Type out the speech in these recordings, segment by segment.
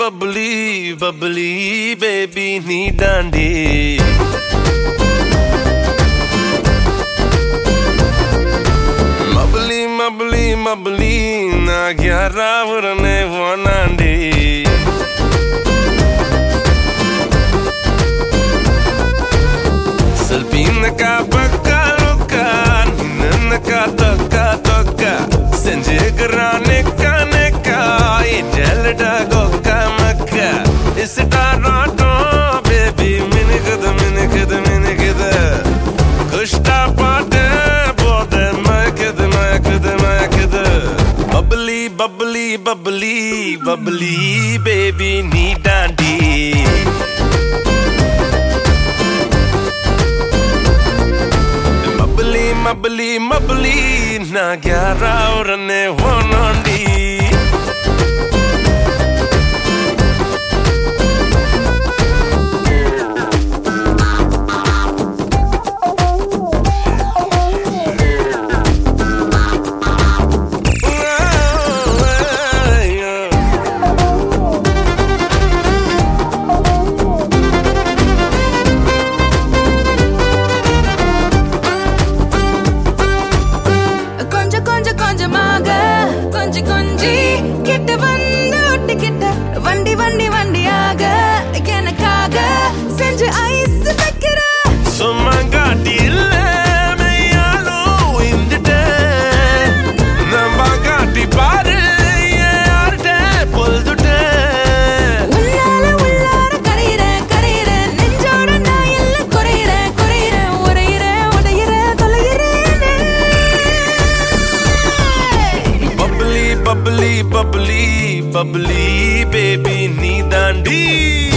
bubbly, bubbly, baby, need dandy. Mubbly, mubbly, mubbly, na gyara urane wanandi. Isita rato baby Minikada minikada minikada Kushta pate Bode mayakada mayakada mayakada Bubbly bubbly bubbly bubbly baby nee dandi ಮಬ್ಬಲಿ ಮಬ್ಬಲಿ ಮಬ್ಬಲಿ ನಾ ಗ್ಯಾರ ಅವ್ರನ್ನೇ ಹೊನೊಂಡಿ கொஞ்சி கொஞ்சி கிட்ட வந்து bubbly, bubbly, bubbly, baby, nee dandi.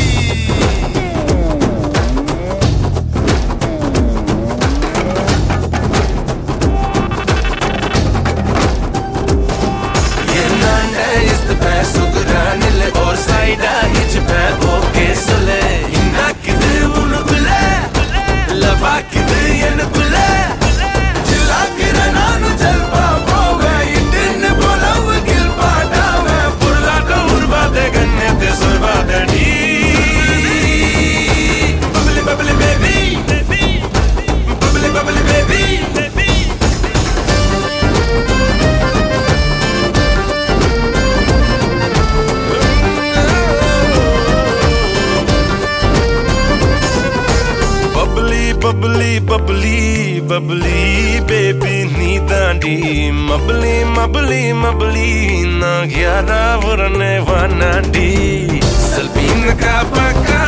Bubbly bubbly baby नी दांडी मबली मबली मबली ना ग्यारह वरने वाना डी सलबीन का पका